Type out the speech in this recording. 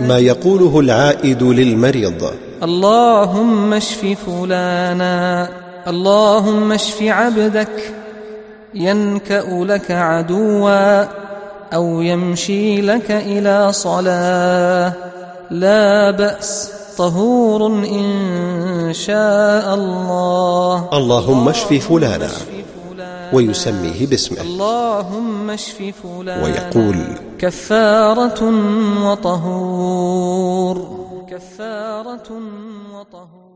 ما يقوله العائد للمريض. اللهم اشف فلانا اللهم اشف عبدك ينكأ لك عدوا أو يمشي لك إلى صلاة. لا بأس طهور إن شاء الله. اللهم اشف فلانا. ويسميه باسمه. اللهم اشف فلانا. ويقول كفارة وطهور. كفارة وطهور.